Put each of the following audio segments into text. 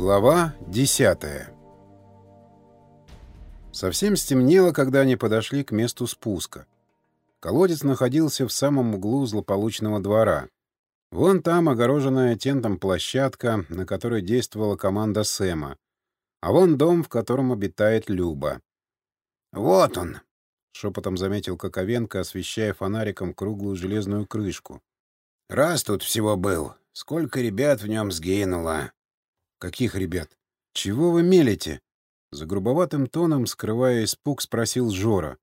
Глава 10 Совсем стемнело, когда они подошли к месту спуска. Колодец находился в самом углу злополучного двора. Вон там огороженная тентом площадка, на которой действовала команда Сэма. А вон дом, в котором обитает Люба. «Вот он!» — шепотом заметил Коковенко, освещая фонариком круглую железную крышку. «Раз тут всего был, сколько ребят в нем сгинуло!» «Каких ребят? Чего вы мелите?» За грубоватым тоном, скрывая испуг, спросил Жора.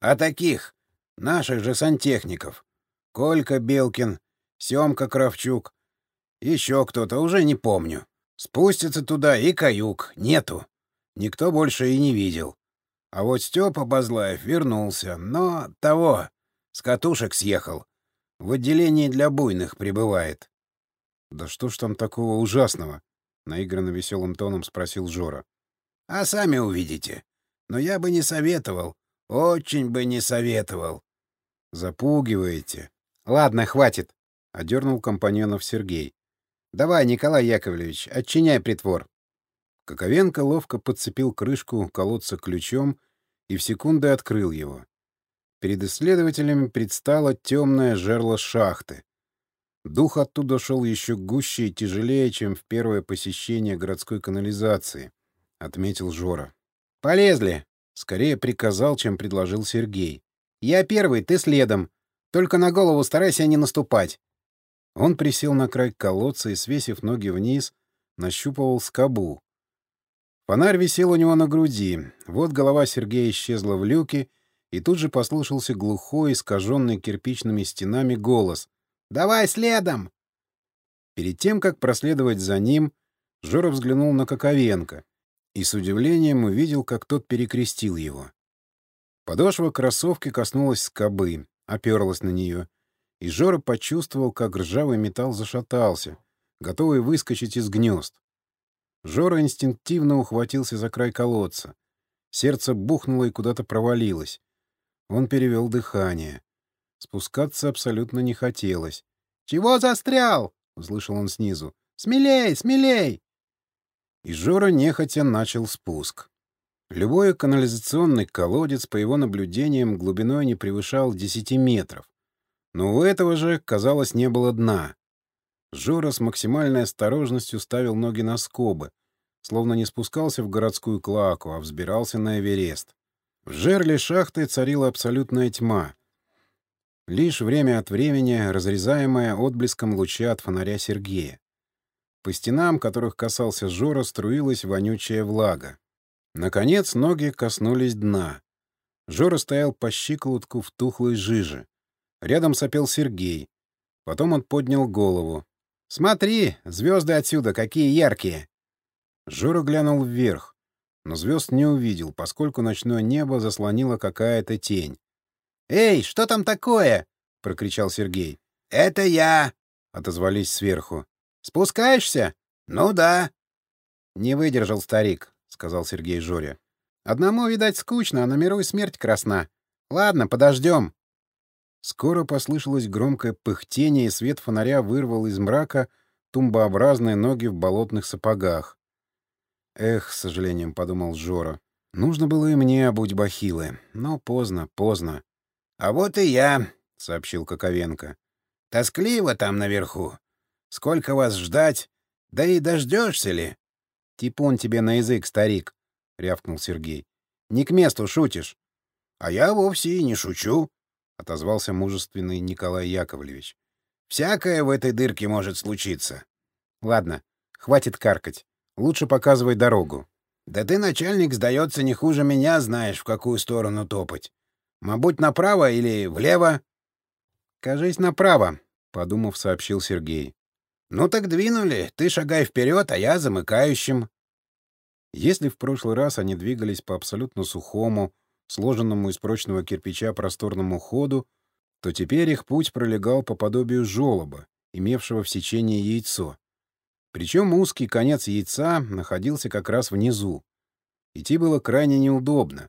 «А таких! Наших же сантехников! Колька Белкин, Семка Кравчук, еще кто-то, уже не помню. Спустится туда и каюк, нету. Никто больше и не видел. А вот Степа Базлаев вернулся, но того, с катушек съехал. В отделении для буйных пребывает. — Да что ж там такого ужасного? — наигранно веселым тоном спросил Жора. — А сами увидите. Но я бы не советовал. Очень бы не советовал. — Запугиваете. — Ладно, хватит, — одернул компаньонов Сергей. — Давай, Николай Яковлевич, отчиняй притвор. Коковенко ловко подцепил крышку колодца ключом и в секунды открыл его. Перед исследователями предстало темное жерло шахты. Дух оттуда шел еще гуще и тяжелее, чем в первое посещение городской канализации, — отметил Жора. — Полезли! — скорее приказал, чем предложил Сергей. — Я первый, ты следом. Только на голову старайся не наступать. Он присел на край колодца и, свесив ноги вниз, нащупывал скобу. Фонарь висел у него на груди. Вот голова Сергея исчезла в люке, и тут же послышался глухой, искаженный кирпичными стенами голос. «Давай следом!» Перед тем, как проследовать за ним, Жора взглянул на Коковенко и с удивлением увидел, как тот перекрестил его. Подошва кроссовки коснулась скобы, оперлась на нее, и Жора почувствовал, как ржавый металл зашатался, готовый выскочить из гнезд. Жора инстинктивно ухватился за край колодца. Сердце бухнуло и куда-то провалилось. Он перевел дыхание. Спускаться абсолютно не хотелось. «Чего застрял?» — услышал он снизу. «Смелей, смелей!» И Жора нехотя начал спуск. Любой канализационный колодец, по его наблюдениям, глубиной не превышал 10 метров. Но у этого же, казалось, не было дна. Жора с максимальной осторожностью ставил ноги на скобы, словно не спускался в городскую клаку, а взбирался на Эверест. В жерле шахты царила абсолютная тьма. Лишь время от времени разрезаемая отблеском луча от фонаря Сергея. По стенам, которых касался Жора, струилась вонючая влага. Наконец ноги коснулись дна. Жора стоял по щиколотку в тухлой жиже. Рядом сопел Сергей. Потом он поднял голову. «Смотри, звезды отсюда какие яркие!» Жора глянул вверх, но звезд не увидел, поскольку ночное небо заслонило какая-то тень. «Эй, что там такое?» — прокричал Сергей. «Это я!» — отозвались сверху. «Спускаешься?» «Ну да». «Не выдержал старик», — сказал Сергей Жоре. «Одному, видать, скучно, а на миру и смерть красна. Ладно, подождем». Скоро послышалось громкое пыхтение, и свет фонаря вырвал из мрака тумбообразные ноги в болотных сапогах. «Эх, с сожалением», — подумал Жора, — «нужно было и мне обуть бахилы. Но поздно, поздно». «А вот и я», — сообщил Коковенко. «Тоскливо там наверху. Сколько вас ждать? Да и дождешься ли?» «Типун тебе на язык, старик», — рявкнул Сергей. «Не к месту шутишь». «А я вовсе и не шучу», — отозвался мужественный Николай Яковлевич. «Всякое в этой дырке может случиться». «Ладно, хватит каркать. Лучше показывай дорогу». «Да ты, начальник, сдается, не хуже меня знаешь, в какую сторону топать. Мабуть, направо или влево?» «Кажись, направо», — подумав, сообщил Сергей. «Ну так двинули. Ты шагай вперед, а я замыкающим». Если в прошлый раз они двигались по абсолютно сухому, сложенному из прочного кирпича просторному ходу, то теперь их путь пролегал по подобию жолоба, имевшего в сечении яйцо. Причем узкий конец яйца находился как раз внизу. Идти было крайне неудобно.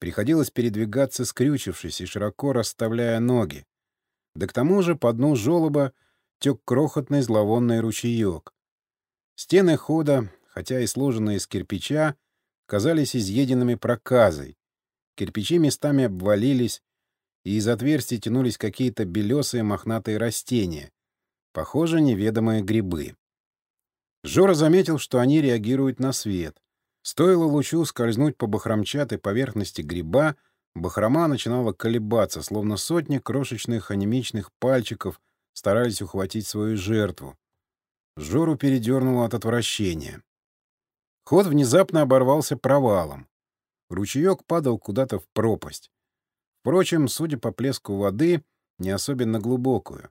Приходилось передвигаться, скрючившись и широко расставляя ноги. Да к тому же по дну жолоба тек крохотный зловонный ручеек. Стены хода, хотя и сложенные из кирпича, казались изъеденными проказой. Кирпичи местами обвалились, и из отверстий тянулись какие-то белесые мохнатые растения, похоже, неведомые грибы. Жора заметил, что они реагируют на свет. Стоило лучу скользнуть по бахромчатой поверхности гриба, бахрома начинала колебаться, словно сотни крошечных анемичных пальчиков старались ухватить свою жертву. Жору передернуло от отвращения. Ход внезапно оборвался провалом. Ручеек падал куда-то в пропасть. Впрочем, судя по плеску воды, не особенно глубокую.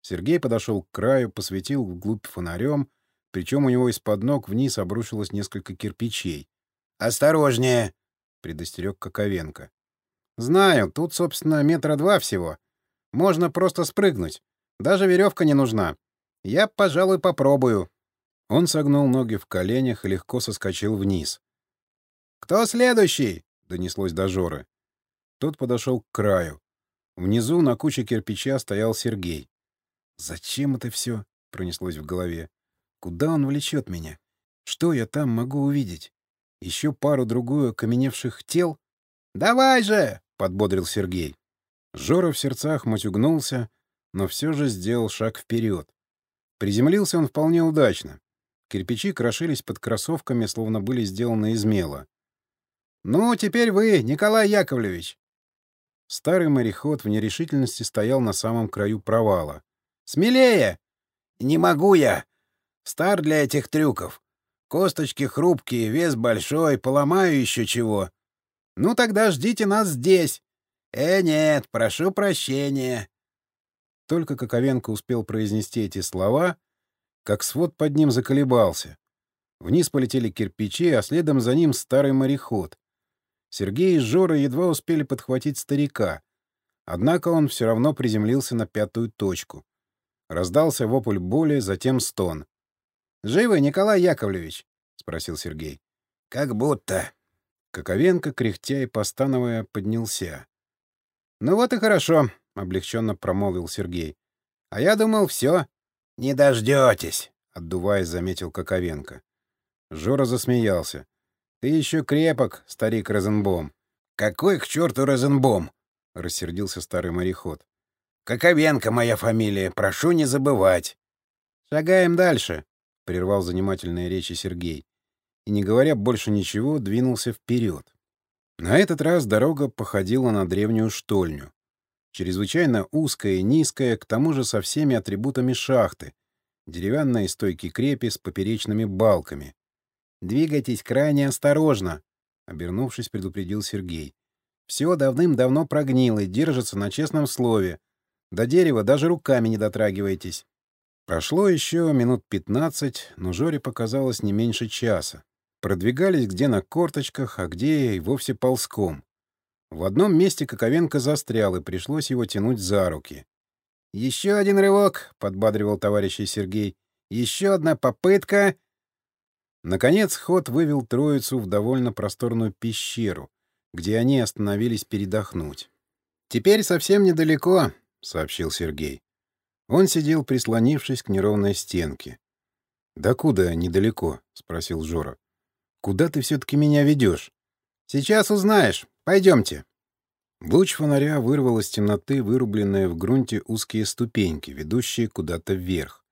Сергей подошел к краю, посветил вглубь фонарем, причем у него из-под ног вниз обрушилось несколько кирпичей. «Осторожнее!» — предостерег Коковенко. «Знаю, тут, собственно, метра два всего. Можно просто спрыгнуть. Даже веревка не нужна. Я, пожалуй, попробую». Он согнул ноги в коленях и легко соскочил вниз. «Кто следующий?» — донеслось до Жоры. Тот подошел к краю. Внизу на куче кирпича стоял Сергей. «Зачем это все?» — пронеслось в голове. «Куда он влечет меня? Что я там могу увидеть? Еще пару-другую окаменевших тел?» «Давай же!» — подбодрил Сергей. Жора в сердцах матюгнулся, но все же сделал шаг вперед. Приземлился он вполне удачно. Кирпичи крошились под кроссовками, словно были сделаны из мела. «Ну, теперь вы, Николай Яковлевич!» Старый мореход в нерешительности стоял на самом краю провала. «Смелее!» «Не могу я! Стар для этих трюков. Косточки хрупкие, вес большой, поломаю еще чего». «Ну тогда ждите нас здесь!» «Э, нет, прошу прощения!» Только Коковенко успел произнести эти слова, как свод под ним заколебался. Вниз полетели кирпичи, а следом за ним старый мореход. Сергей и Жора едва успели подхватить старика. Однако он все равно приземлился на пятую точку. Раздался вопль боли, затем стон. «Живы, Николай Яковлевич?» — спросил Сергей. «Как будто». Коковенко, кряхтя и постановая, поднялся. «Ну вот и хорошо», — облегченно промолвил Сергей. «А я думал, все. «Не дождетесь», — отдуваясь, заметил Коковенко. Жора засмеялся. «Ты еще крепок, старик Розенбом». «Какой к черту Розенбом?» — рассердился старый мореход. «Коковенко моя фамилия, прошу не забывать». «Шагаем дальше», — прервал занимательные речи Сергей. И, не говоря больше ничего, двинулся вперед. На этот раз дорога походила на древнюю штольню. Чрезвычайно узкая и низкая, к тому же со всеми атрибутами шахты. Деревянные стойки крепи с поперечными балками. «Двигайтесь крайне осторожно», — обернувшись, предупредил Сергей. «Все давным-давно прогнило и держится на честном слове. До дерева даже руками не дотрагивайтесь». Прошло еще минут пятнадцать, но Жоре показалось не меньше часа. Продвигались где на корточках, а где и вовсе ползком. В одном месте Коковенко застрял, и пришлось его тянуть за руки. «Еще один рывок», — подбадривал товарищ Сергей. «Еще одна попытка». Наконец ход вывел троицу в довольно просторную пещеру, где они остановились передохнуть. «Теперь совсем недалеко», — сообщил Сергей. Он сидел, прислонившись к неровной стенке. «Да куда недалеко?» — спросил Жора. «Куда ты все-таки меня ведешь?» «Сейчас узнаешь. Пойдемте». Луч фонаря вырвал из темноты вырубленные в грунте узкие ступеньки, ведущие куда-то вверх.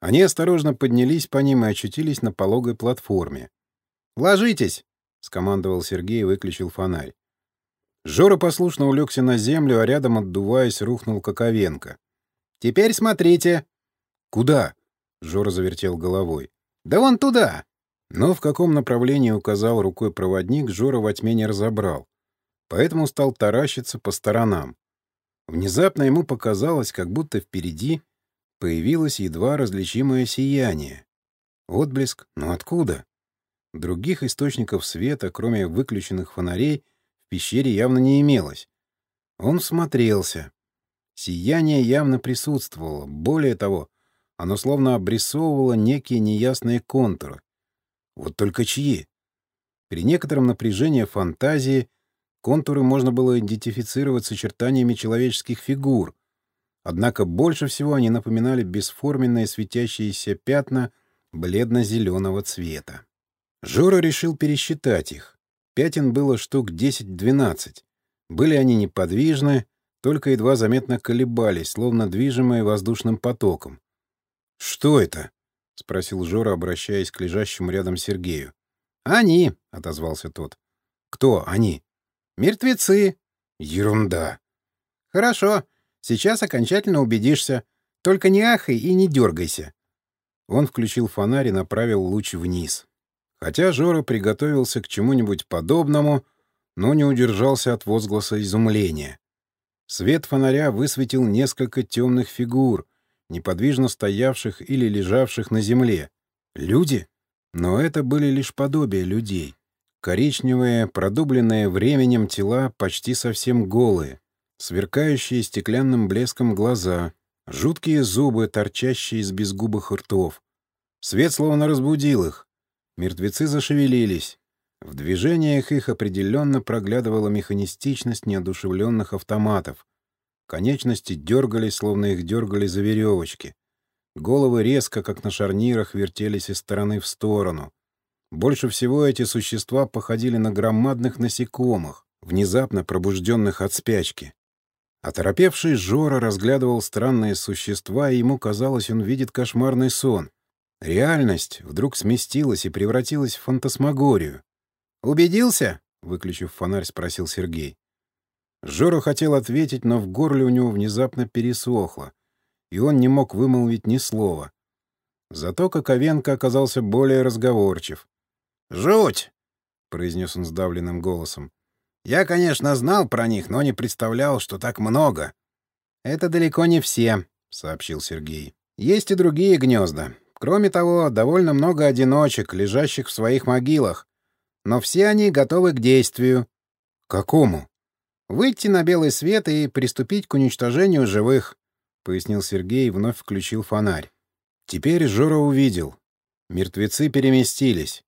Они осторожно поднялись по ним и очутились на пологой платформе. «Ложитесь!» — скомандовал Сергей и выключил фонарь. Жора послушно улегся на землю, а рядом, отдуваясь, рухнул Коковенко. «Теперь смотрите!» «Куда?» — Жора завертел головой. «Да вон туда!» Но в каком направлении указал рукой проводник, Жора во тьме не разобрал. Поэтому стал таращиться по сторонам. Внезапно ему показалось, как будто впереди появилось едва различимое сияние. Отблеск? Но откуда? Других источников света, кроме выключенных фонарей, в пещере явно не имелось. Он смотрелся. Сияние явно присутствовало. Более того, оно словно обрисовывало некие неясные контуры. Вот только чьи? При некотором напряжении фантазии контуры можно было идентифицировать с очертаниями человеческих фигур, Однако больше всего они напоминали бесформенные светящиеся пятна бледно-зеленого цвета. Жора решил пересчитать их. Пятен было штук 10-12. Были они неподвижны, только едва заметно колебались, словно движимые воздушным потоком. «Что это?» — спросил Жора, обращаясь к лежащему рядом Сергею. «Они», — отозвался тот. «Кто они?» «Мертвецы». «Ерунда». «Хорошо. Сейчас окончательно убедишься. Только не ахай и не дергайся». Он включил фонарь и направил луч вниз. Хотя Жора приготовился к чему-нибудь подобному, но не удержался от возгласа изумления. Свет фонаря высветил несколько темных фигур, неподвижно стоявших или лежавших на земле. Люди? Но это были лишь подобия людей. Коричневые, продубленные временем тела почти совсем голые, сверкающие стеклянным блеском глаза, жуткие зубы, торчащие из безгубых ртов. Свет словно разбудил их. Мертвецы зашевелились. В движениях их определенно проглядывала механистичность неодушевленных автоматов. Конечности дергались, словно их дергали за веревочки. Головы резко, как на шарнирах, вертелись из стороны в сторону. Больше всего эти существа походили на громадных насекомых, внезапно пробужденных от спячки. Оторопевший Жора разглядывал странные существа, и ему казалось, он видит кошмарный сон. Реальность вдруг сместилась и превратилась в фантасмагорию. «Убедился?» — выключив фонарь, спросил Сергей. Жора хотел ответить, но в горле у него внезапно пересохло, и он не мог вымолвить ни слова. Зато Коковенко оказался более разговорчив. «Жуть!» — произнес он сдавленным голосом. «Я, конечно, знал про них, но не представлял, что так много». «Это далеко не все», — сообщил Сергей. «Есть и другие гнезда. Кроме того, довольно много одиночек, лежащих в своих могилах. Но все они готовы к действию». «Какому?» «Выйти на белый свет и приступить к уничтожению живых», — пояснил Сергей и вновь включил фонарь. Теперь Жора увидел. Мертвецы переместились.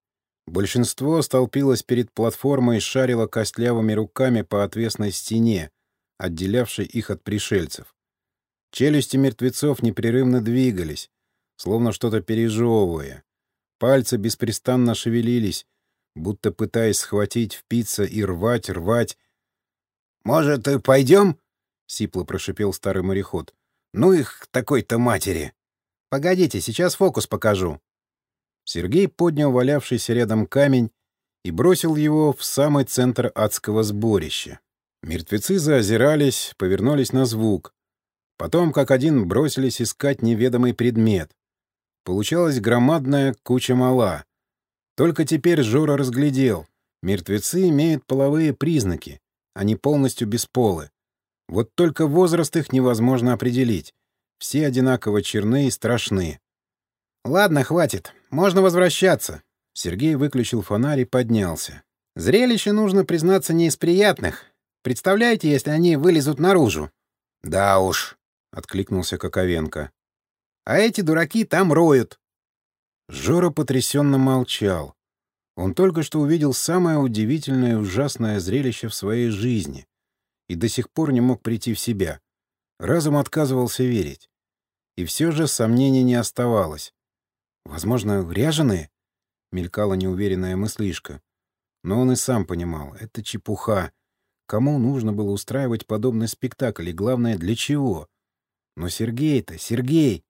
Большинство столпилось перед платформой и шарило костлявыми руками по отвесной стене, отделявшей их от пришельцев. Челюсти мертвецов непрерывно двигались, словно что-то пережевывая. Пальцы беспрестанно шевелились, будто пытаясь схватить, впиться и рвать, рвать. «Может, и пойдем?» — сипло прошипел старый мореход. «Ну их такой-то матери!» «Погодите, сейчас фокус покажу». Сергей поднял валявшийся рядом камень и бросил его в самый центр адского сборища. Мертвецы заозирались, повернулись на звук. Потом, как один, бросились искать неведомый предмет. Получалась громадная куча мала. Только теперь Жора разглядел. Мертвецы имеют половые признаки. Они полностью бесполы. Вот только возраст их невозможно определить. Все одинаково черны и страшны. «Ладно, хватит. Можно возвращаться». Сергей выключил фонарь и поднялся. «Зрелище, нужно признаться, не из приятных. Представляете, если они вылезут наружу?» «Да уж», — откликнулся Коковенко. «А эти дураки там роют». Жора потрясенно молчал. Он только что увидел самое удивительное и ужасное зрелище в своей жизни и до сих пор не мог прийти в себя. Разум отказывался верить. И все же сомнений не оставалось. Возможно, ряженые? Мелькала неуверенная мыслишка. Но он и сам понимал, это чепуха. Кому нужно было устраивать подобный спектакль, и главное, для чего? Но Сергей-то, Сергей!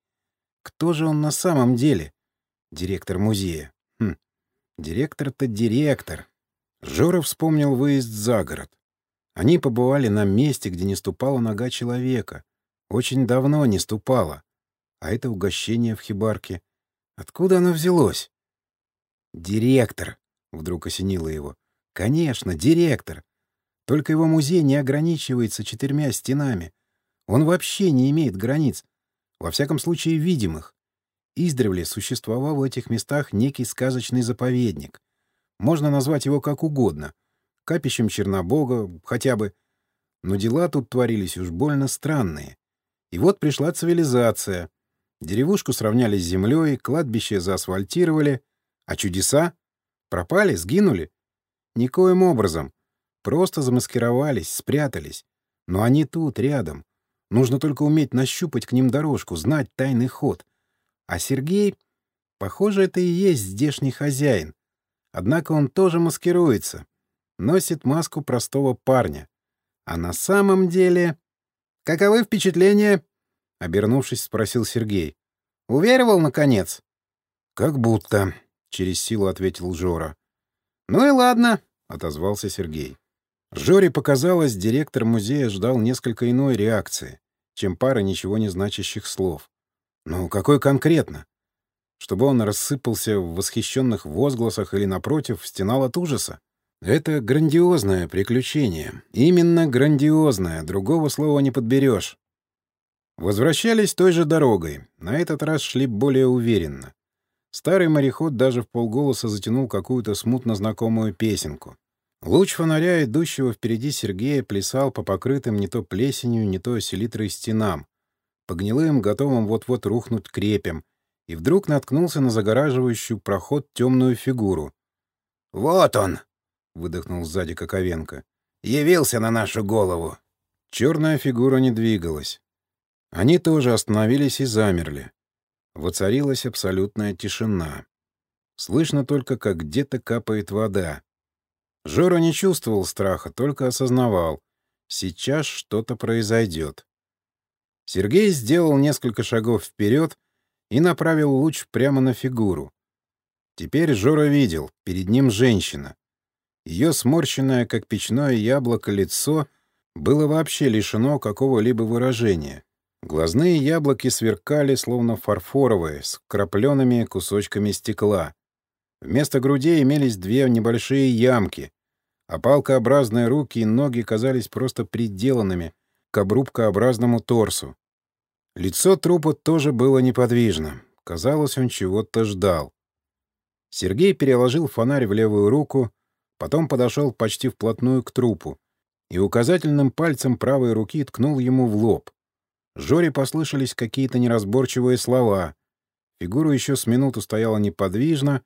Кто же он на самом деле? Директор музея. Хм, директор-то директор. Жора вспомнил выезд за город. Они побывали на месте, где не ступала нога человека. Очень давно не ступала. А это угощение в хибарке. Откуда оно взялось? «Директор», — вдруг осенило его. «Конечно, директор. Только его музей не ограничивается четырьмя стенами. Он вообще не имеет границ, во всяком случае видимых. Издревле существовал в этих местах некий сказочный заповедник. Можно назвать его как угодно. Капищем Чернобога, хотя бы. Но дела тут творились уж больно странные. И вот пришла цивилизация. Деревушку сравняли с землей, кладбище заасфальтировали. А чудеса? Пропали, сгинули? Никоим образом. Просто замаскировались, спрятались. Но они тут, рядом. Нужно только уметь нащупать к ним дорожку, знать тайный ход. А Сергей... Похоже, это и есть здешний хозяин. Однако он тоже маскируется. Носит маску простого парня. А на самом деле... «Каковы впечатления?» — обернувшись, спросил Сергей. «Уверовал, наконец?» «Как будто», — через силу ответил Жора. «Ну и ладно», — отозвался Сергей. Жоре показалось, директор музея ждал несколько иной реакции, чем пара ничего не значащих слов. Ну, какой конкретно? Чтобы он рассыпался в восхищенных возгласах или, напротив, стенал от ужаса? Это грандиозное приключение. Именно грандиозное, другого слова не подберешь. Возвращались той же дорогой. На этот раз шли более уверенно. Старый мореход даже в полголоса затянул какую-то смутно знакомую песенку. Луч фонаря, идущего впереди Сергея, плясал по покрытым не то плесенью, не то селитрой стенам, по гнилым, готовым вот-вот рухнуть крепям, и вдруг наткнулся на загораживающую проход темную фигуру. «Вот он!» — выдохнул сзади Коковенко. «Явился на нашу голову!» Черная фигура не двигалась. Они тоже остановились и замерли. Воцарилась абсолютная тишина. Слышно только, как где-то капает вода. Жора не чувствовал страха, только осознавал. Сейчас что-то произойдет. Сергей сделал несколько шагов вперед и направил луч прямо на фигуру. Теперь Жора видел, перед ним женщина. Ее сморщенное, как печное яблоко, лицо было вообще лишено какого-либо выражения. Глазные яблоки сверкали, словно фарфоровые, с крапленными кусочками стекла. Вместо грудей имелись две небольшие ямки, а палкообразные руки и ноги казались просто приделанными к обрубкообразному торсу. Лицо трупа тоже было неподвижно. Казалось, он чего-то ждал. Сергей переложил фонарь в левую руку, потом подошел почти вплотную к трупу и указательным пальцем правой руки ткнул ему в лоб. Жоре послышались какие-то неразборчивые слова. Фигура еще с минуту стояла неподвижно,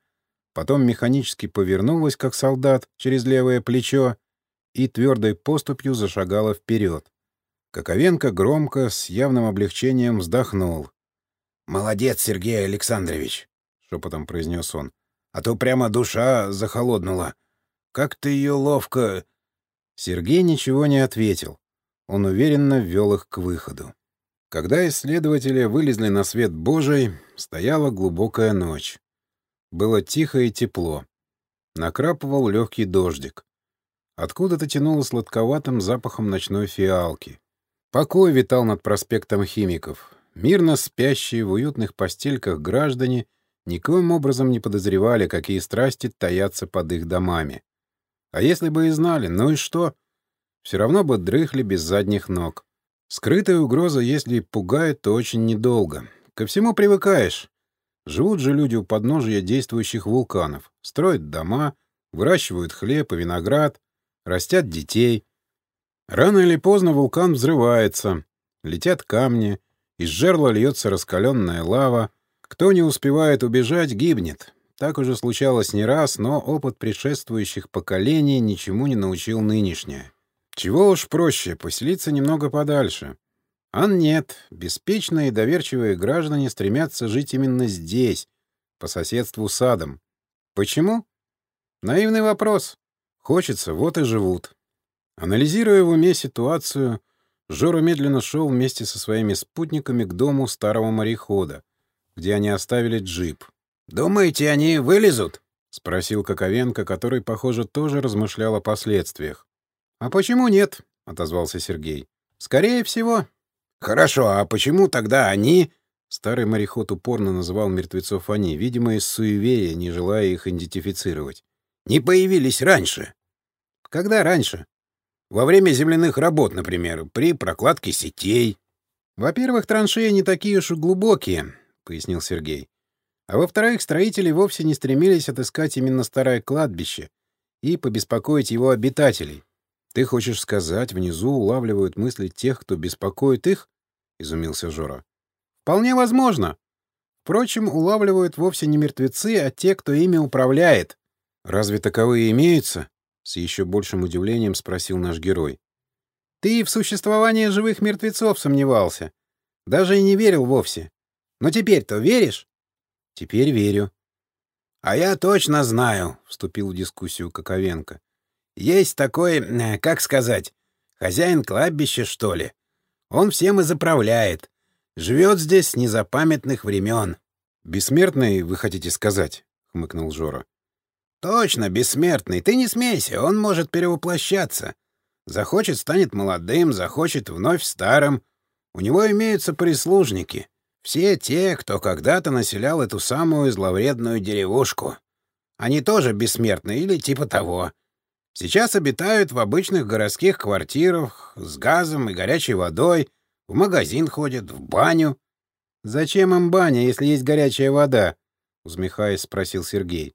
потом механически повернулась, как солдат, через левое плечо и твердой поступью зашагала вперед. Коковенко громко, с явным облегчением вздохнул. «Молодец, Сергей Александрович!» — шепотом произнес он. «А то прямо душа захолоднула. Как ты ее ловко...» Сергей ничего не ответил. Он уверенно ввел их к выходу. Когда исследователи вылезли на свет Божий, стояла глубокая ночь. Было тихо и тепло. Накрапывал легкий дождик. Откуда-то тянуло сладковатым запахом ночной фиалки. Покой витал над проспектом Химиков. Мирно спящие в уютных постельках граждане никоим образом не подозревали, какие страсти таятся под их домами. А если бы и знали, ну и что? Все равно бы дрыхли без задних ног. Скрытая угроза, если пугает, то очень недолго. Ко всему привыкаешь. Живут же люди у подножия действующих вулканов, строят дома, выращивают хлеб и виноград, растят детей. Рано или поздно вулкан взрывается, летят камни, из жерла льется раскаленная лава. Кто не успевает убежать, гибнет. Так уже случалось не раз, но опыт предшествующих поколений ничему не научил нынешнее. Чего уж проще, поселиться немного подальше. А нет, беспечные и доверчивые граждане стремятся жить именно здесь, по соседству с садом. Почему? Наивный вопрос. Хочется, вот и живут. Анализируя в уме ситуацию, Жора медленно шел вместе со своими спутниками к дому старого морехода, где они оставили джип. «Думаете, они вылезут?» — спросил Коковенко, который, похоже, тоже размышлял о последствиях. «А почему нет?» — отозвался Сергей. «Скорее всего». «Хорошо, а почему тогда они...» Старый мореход упорно называл мертвецов они, видимо, из суеверия, не желая их идентифицировать. «Не появились раньше». «Когда раньше?» «Во время земляных работ, например, при прокладке сетей». «Во-первых, траншеи не такие уж и глубокие», — пояснил Сергей. «А во-вторых, строители вовсе не стремились отыскать именно старое кладбище и побеспокоить его обитателей. «Ты хочешь сказать, внизу улавливают мысли тех, кто беспокоит их?» — изумился Жора. «Вполне возможно. Впрочем, улавливают вовсе не мертвецы, а те, кто ими управляет. Разве таковые имеются?» — с еще большим удивлением спросил наш герой. «Ты в существовании живых мертвецов сомневался. Даже и не верил вовсе. Но теперь-то веришь?» «Теперь верю». А я точно знаю, — вступил в дискуссию Коковенко. Есть такой, э, как сказать, хозяин кладбища, что ли. Он всем и заправляет. Живет здесь с незапамятных времен. Бессмертный, вы хотите сказать? — хмыкнул Жора. Точно, бессмертный. Ты не смейся, он может перевоплощаться. Захочет — станет молодым, захочет — вновь старым. У него имеются прислужники. Все те, кто когда-то населял эту самую зловредную деревушку. Они тоже бессмертны или типа того. Сейчас обитают в обычных городских квартирах с газом и горячей водой, в магазин ходят, в баню. — Зачем им баня, если есть горячая вода? — усмехаясь, спросил Сергей. —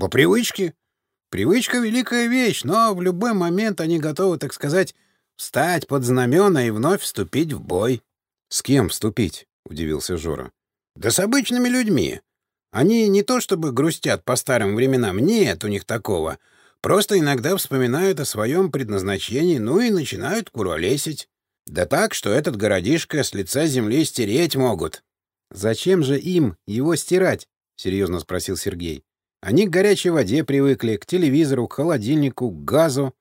По привычке. Привычка — великая вещь, но в любой момент они готовы, так сказать, встать под знамена и вновь вступить в бой. — С кем вступить? — удивился Жора. — Да с обычными людьми. Они не то чтобы грустят по старым временам, нет у них такого. Просто иногда вспоминают о своем предназначении, ну и начинают куролесить. Да так, что этот городишко с лица земли стереть могут. — Зачем же им его стирать? — серьезно спросил Сергей. — Они к горячей воде привыкли, к телевизору, к холодильнику, к газу.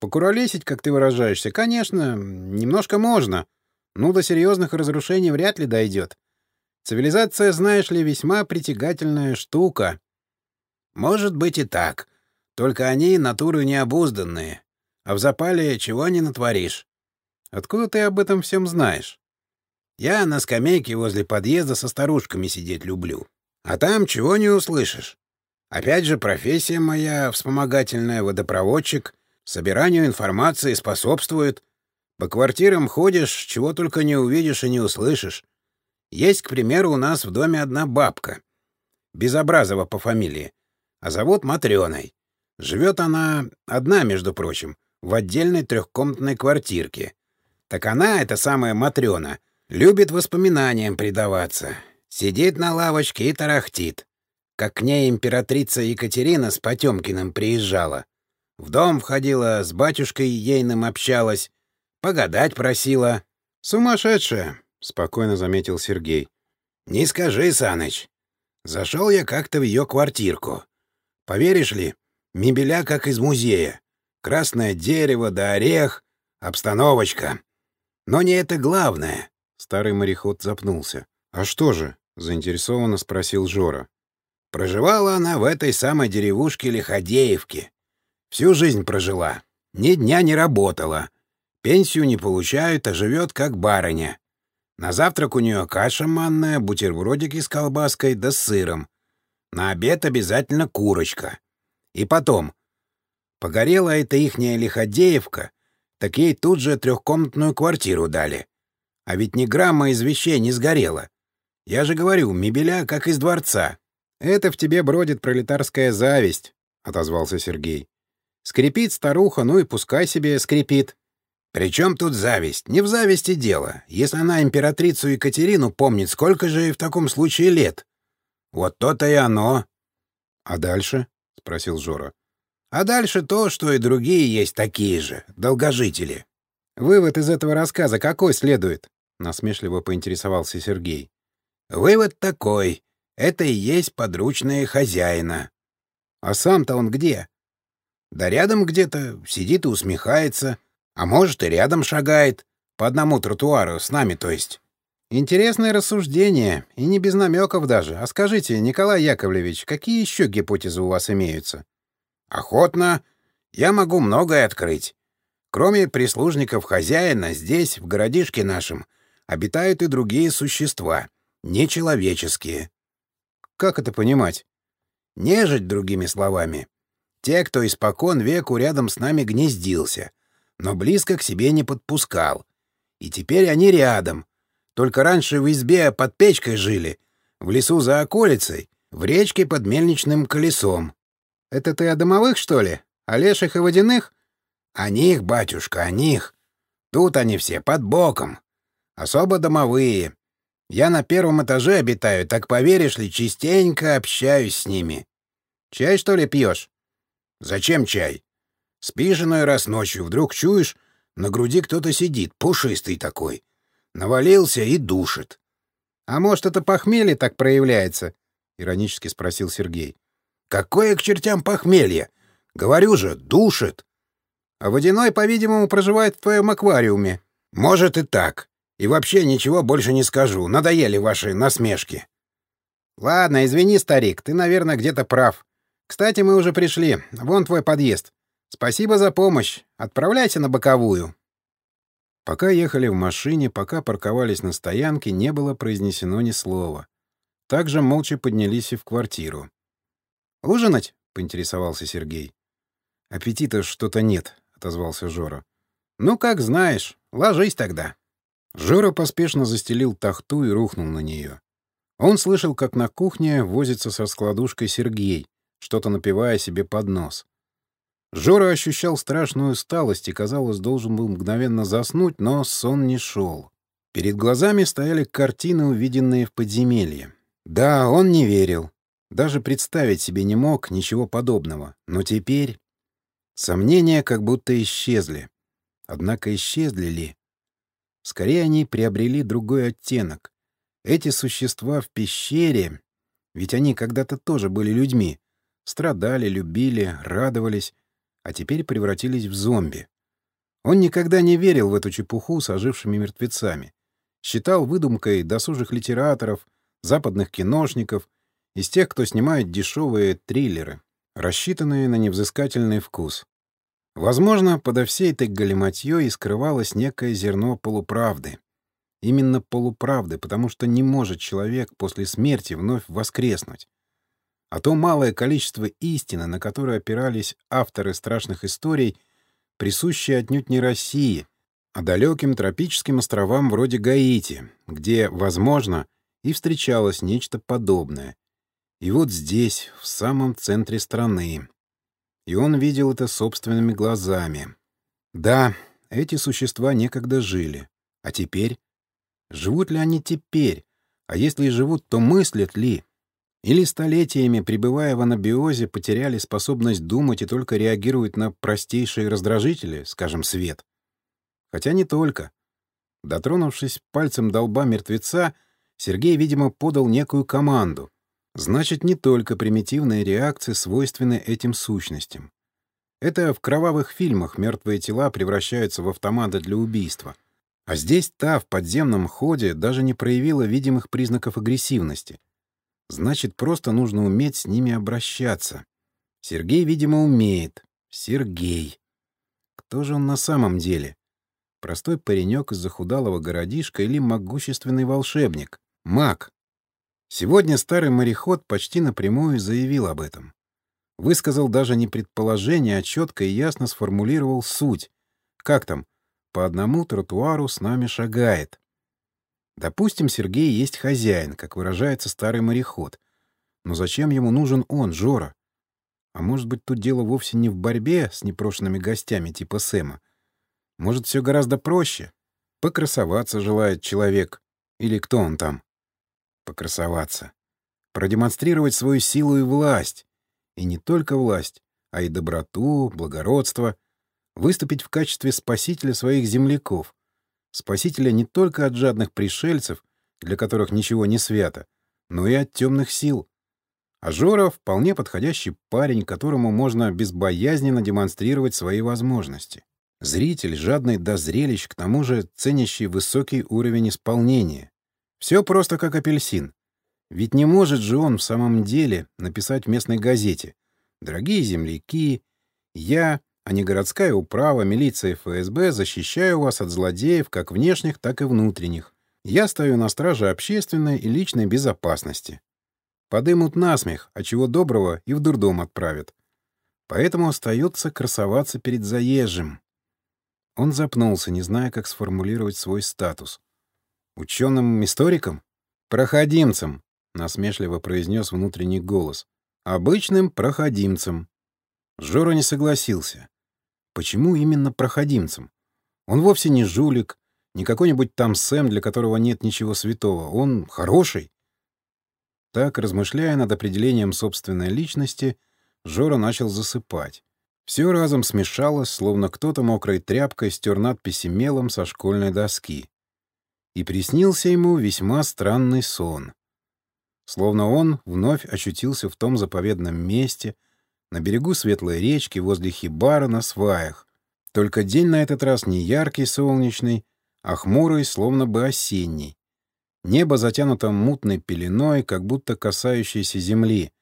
Покуролесить, как ты выражаешься, конечно, немножко можно, ну, до серьезных разрушений вряд ли дойдет. Цивилизация, знаешь ли, весьма притягательная штука. Может быть и так. Только они натуры необузданные. А в запале чего не натворишь. Откуда ты об этом всем знаешь? Я на скамейке возле подъезда со старушками сидеть люблю. А там чего не услышишь. Опять же, профессия моя вспомогательная, водопроводчик, собиранию информации способствует. По квартирам ходишь, чего только не увидишь и не услышишь. Есть, к примеру, у нас в доме одна бабка. Безобразова по фамилии. А зовут Матрёной. Живет она одна, между прочим, в отдельной трехкомнатной квартирке. Так она, эта самая Матрёна, любит воспоминаниям предаваться. Сидит на лавочке и тарахтит. Как к ней императрица Екатерина с Потёмкиным приезжала. В дом входила, с батюшкой ейным общалась, Погадать просила. Сумасшедшая, спокойно заметил Сергей. Не скажи, Саныч. Зашел я как-то в ее квартирку. Поверишь ли, мебеля как из музея. Красное дерево да орех, обстановочка. Но не это главное. Старый мореход запнулся. А что же? заинтересованно спросил Жора. Проживала она в этой самой деревушке Лиходеевке. Всю жизнь прожила. Ни дня не работала. Пенсию не получает, а живет как барыня. На завтрак у нее каша манная, бутербродики с колбаской да с сыром. На обед обязательно курочка. И потом. Погорела эта ихняя лиходеевка, так ей тут же трехкомнатную квартиру дали. А ведь ни грамма из вещей не сгорело. Я же говорю, мебеля как из дворца. — Это в тебе бродит пролетарская зависть, — отозвался Сергей. — Скрипит старуха, ну и пускай себе скрипит. При чем тут зависть? Не в зависти дело. Если она императрицу Екатерину помнит, сколько же ей в таком случае лет? Вот то-то и оно. — А дальше? — спросил Жора. — А дальше то, что и другие есть такие же, долгожители. — Вывод из этого рассказа какой следует? — насмешливо поинтересовался Сергей. — Вывод такой. Это и есть подручные хозяина. — А сам-то он где? — Да рядом где-то, сидит и усмехается. — а может, и рядом шагает. По одному тротуару, с нами, то есть. Интересное рассуждение, и не без намеков даже. А скажите, Николай Яковлевич, какие еще гипотезы у вас имеются? Охотно. Я могу многое открыть. Кроме прислужников хозяина, здесь, в городишке нашем, обитают и другие существа, нечеловеческие. Как это понимать? Нежить, другими словами. Те, кто испокон веку рядом с нами гнездился — но близко к себе не подпускал. И теперь они рядом. Только раньше в избе под печкой жили, в лесу за околицей, в речке под мельничным колесом. — Это ты о домовых, что ли? О леших и водяных? — О них, батюшка, о них. Тут они все под боком. Особо домовые. Я на первом этаже обитаю, так поверишь ли, частенько общаюсь с ними. — Чай, что ли, пьешь? — Зачем чай? Спишь иной раз ночью, вдруг чуешь, на груди кто-то сидит, пушистый такой. Навалился и душит. А может, это похмелье так проявляется? — иронически спросил Сергей. «Какое к чертям похмелье? Говорю же, душит!» «А водяной, по-видимому, проживает в твоем аквариуме». «Может и так. И вообще ничего больше не скажу. Надоели ваши насмешки». «Ладно, извини, старик, ты, наверное, где-то прав. Кстати, мы уже пришли. Вон твой подъезд. Спасибо за помощь. Отправляйся на боковую». Пока ехали в машине, пока парковались на стоянке, не было произнесено ни слова. Также молча поднялись и в квартиру. «Ужинать?» — поинтересовался Сергей. «Аппетита что-то нет», — отозвался Жора. «Ну, как знаешь. Ложись тогда». Жора поспешно застелил тахту и рухнул на нее. Он слышал, как на кухне возится со складушкой Сергей, что-то напивая себе под нос. Жора ощущал страшную усталость и, казалось, должен был мгновенно заснуть, но сон не шел. Перед глазами стояли картины, увиденные в подземелье. Да, он не верил. Даже представить себе не мог ничего подобного. Но теперь... Сомнения как будто исчезли. Однако исчезли ли? Скорее, они приобрели другой оттенок. Эти существа в пещере, ведь они когда-то тоже были людьми, страдали, любили, радовались, а теперь превратились в зомби. Он никогда не верил в эту чепуху с ожившими мертвецами. Считал выдумкой досужих литераторов, западных киношников, из тех, кто снимает дешевые триллеры, рассчитанные на невзыскательный вкус. Возможно, подо всей этой галиматьей скрывалось некое зерно полуправды. Именно полуправды, потому что не может человек после смерти вновь воскреснуть. А то малое количество истины, на которое опирались авторы страшных историй, присущие отнюдь не России, а далеким тропическим островам вроде Гаити, где, возможно, и встречалось нечто подобное. И вот здесь, в самом центре страны. И он видел это собственными глазами. Да, эти существа некогда жили. А теперь? Живут ли они теперь? А если и живут, то мыслят ли? Или столетиями, пребывая в анабиозе, потеряли способность думать и только реагируют на простейшие раздражители, скажем, свет? Хотя не только. Дотронувшись пальцем до лба мертвеца, Сергей, видимо, подал некую команду. Значит, не только примитивные реакции свойственны этим сущностям. Это в кровавых фильмах мертвые тела превращаются в автоматы для убийства — а здесь та в подземном ходе даже не проявила видимых признаков агрессивности. Значит, просто нужно уметь с ними обращаться. Сергей, видимо, умеет. Сергей. Кто же он на самом деле? Простой паренек из захудалого городишка или могущественный волшебник? Маг. Сегодня старый мореход почти напрямую заявил об этом. Высказал даже не предположение, а четко и ясно сформулировал суть. Как там? по одному тротуару с нами шагает. Допустим, Сергей есть хозяин, как выражается старый мореход. Но зачем ему нужен он, Жора? А может быть, тут дело вовсе не в борьбе с непрошенными гостями типа Сэма. Может, все гораздо проще? Покрасоваться желает человек. Или кто он там? Покрасоваться. Продемонстрировать свою силу и власть. И не только власть, а и доброту, благородство — выступить в качестве спасителя своих земляков, спасителя не только от жадных пришельцев, для которых ничего не свято, но и от темных сил. А Жора — вполне подходящий парень, которому можно безбоязненно демонстрировать свои возможности. Зритель, жадный до зрелищ, к тому же ценящий высокий уровень исполнения. Все просто как апельсин. Ведь не может же он в самом деле написать в местной газете «Дорогие земляки, я, а не городская управа, милиция и ФСБ, защищаю вас от злодеев как внешних, так и внутренних. Я стою на страже общественной и личной безопасности. Подымут насмех, а чего доброго и в дурдом отправят. Поэтому остается красоваться перед заезжим. Он запнулся, не зная, как сформулировать свой статус. Ученым-историком? Проходимцем, насмешливо произнес внутренний голос. Обычным проходимцем. Жора не согласился. Почему именно проходимцем? Он вовсе не жулик, не какой-нибудь там Сэм, для которого нет ничего святого. Он хороший. Так, размышляя над определением собственной личности, Жора начал засыпать. Все разом смешалось, словно кто-то мокрой тряпкой стер надписи мелом со школьной доски. И приснился ему весьма странный сон. Словно он вновь очутился в том заповедном месте, на берегу светлой речки, возле хибара на сваях. Только день на этот раз не яркий солнечный, а хмурый, словно бы осенний. Небо затянуто мутной пеленой, как будто касающейся земли.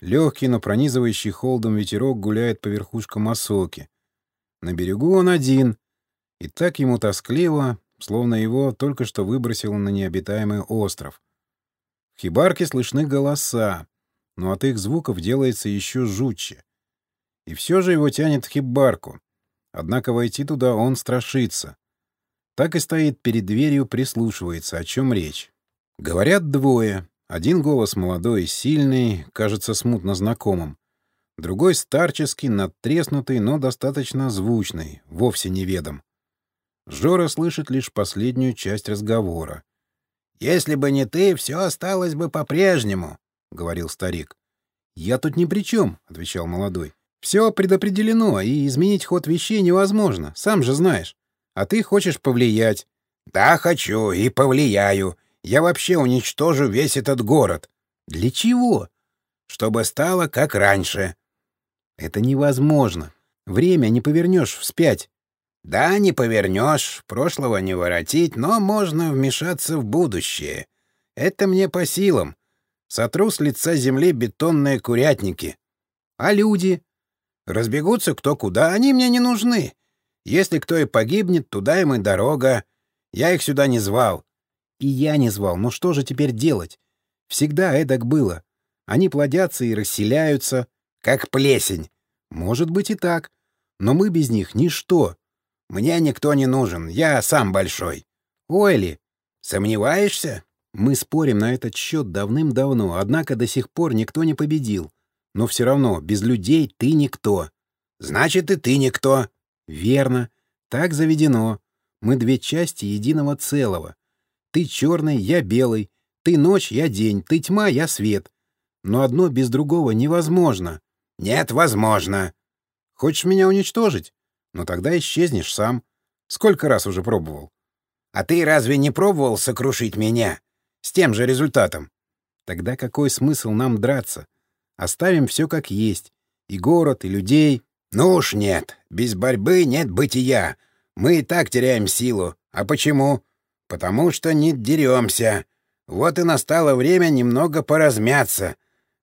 Легкий, но пронизывающий холодом ветерок гуляет по верхушкам осоки. На берегу он один, и так ему тоскливо, словно его только что выбросило на необитаемый остров. В хибарке слышны голоса, но от их звуков делается еще жутче. И все же его тянет в хибарку. Однако войти туда он страшится. Так и стоит перед дверью, прислушивается, о чем речь. Говорят двое. Один голос молодой и сильный, кажется смутно знакомым. Другой старческий, надтреснутый, но достаточно звучный, вовсе неведом. Жора слышит лишь последнюю часть разговора. «Если бы не ты, все осталось бы по-прежнему», — говорил старик. «Я тут ни при чем», — отвечал молодой. «Все предопределено, и изменить ход вещей невозможно, сам же знаешь а ты хочешь повлиять. — Да, хочу и повлияю. Я вообще уничтожу весь этот город. — Для чего? — Чтобы стало как раньше. — Это невозможно. Время не повернешь вспять. — Да, не повернешь, прошлого не воротить, но можно вмешаться в будущее. Это мне по силам. Сотру с лица земли бетонные курятники. — А люди? — Разбегутся кто куда, они мне не нужны. Если кто и погибнет, туда им и дорога. Я их сюда не звал. И я не звал. Ну что же теперь делать? Всегда эдак было. Они плодятся и расселяются. Как плесень. Может быть и так. Но мы без них ничто. Мне никто не нужен. Я сам большой. Ойли. Сомневаешься? Мы спорим на этот счет давным-давно, однако до сих пор никто не победил. Но все равно, без людей ты никто. Значит, и ты никто. Верно. Так заведено. Мы две части единого целого. Ты черный, я белый. Ты ночь, я день. Ты тьма, я свет. Но одно без другого невозможно. Нет, возможно. Хочешь меня уничтожить? Но тогда исчезнешь сам. Сколько раз уже пробовал? А ты разве не пробовал сокрушить меня? С тем же результатом. Тогда какой смысл нам драться? Оставим все как есть. И город, и людей. Ну уж нет. Без борьбы нет бытия. Мы и так теряем силу. А почему? Потому что не деремся. Вот и настало время немного поразмяться.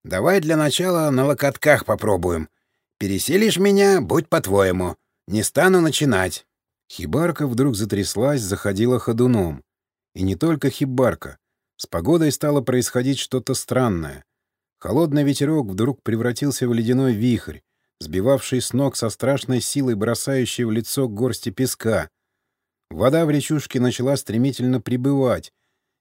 Давай для начала на локотках попробуем. Переселишь меня, будь по-твоему. Не стану начинать. Хибарка вдруг затряслась, заходила ходуном. И не только хибарка. С погодой стало происходить что-то странное. Холодный ветерок вдруг превратился в ледяной вихрь сбивавший с ног со страшной силой бросающий в лицо горсти песка. Вода в речушке начала стремительно прибывать,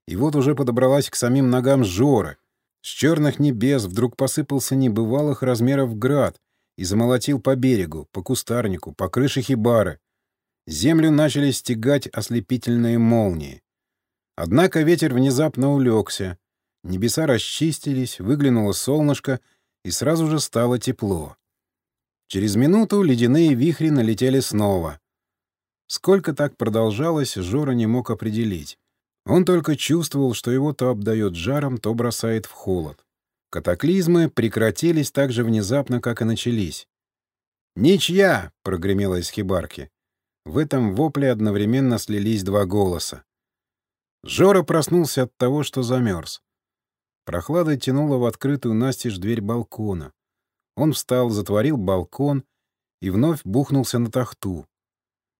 и вот уже подобралась к самим ногам Жоры. С черных небес вдруг посыпался небывалых размеров град и замолотил по берегу, по кустарнику, по крыше хибары. Землю начали стегать ослепительные молнии. Однако ветер внезапно улегся. Небеса расчистились, выглянуло солнышко, и сразу же стало тепло. Через минуту ледяные вихри налетели снова. Сколько так продолжалось, Жора не мог определить. Он только чувствовал, что его то обдает жаром, то бросает в холод. Катаклизмы прекратились так же внезапно, как и начались. «Ничья!» — прогремело из хибарки. В этом вопле одновременно слились два голоса. Жора проснулся от того, что замерз. Прохлада тянула в открытую настежь дверь балкона. Он встал, затворил балкон и вновь бухнулся на тахту.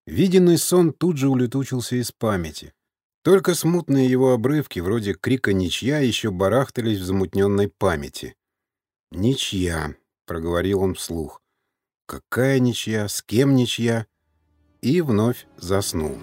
Виденный сон тут же улетучился из памяти. Только смутные его обрывки, вроде крика «ничья», еще барахтались в замутненной памяти. «Ничья», — проговорил он вслух. «Какая ничья? С кем ничья?» И вновь заснул.